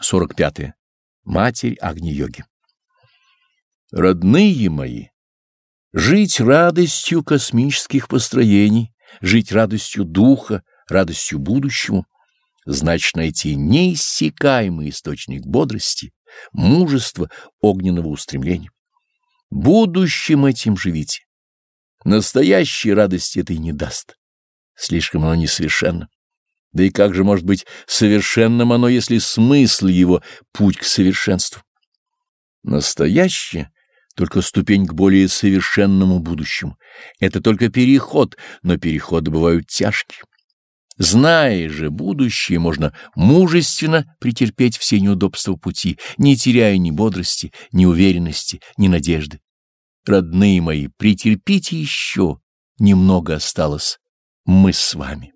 45. -е. Матерь Агни-йоги. Родные мои, жить радостью космических построений, жить радостью духа, радостью будущему, значит найти неиссякаемый источник бодрости, мужества, огненного устремления. Будущим этим живите. Настоящей радости этой не даст. Слишком оно несовершенно. Да и как же может быть совершенным оно, если смысл его — путь к совершенству? Настоящее — только ступень к более совершенному будущему. Это только переход, но переходы бывают тяжкие. Зная же будущее, можно мужественно претерпеть все неудобства пути, не теряя ни бодрости, ни уверенности, ни надежды. Родные мои, претерпите еще, немного осталось, мы с вами.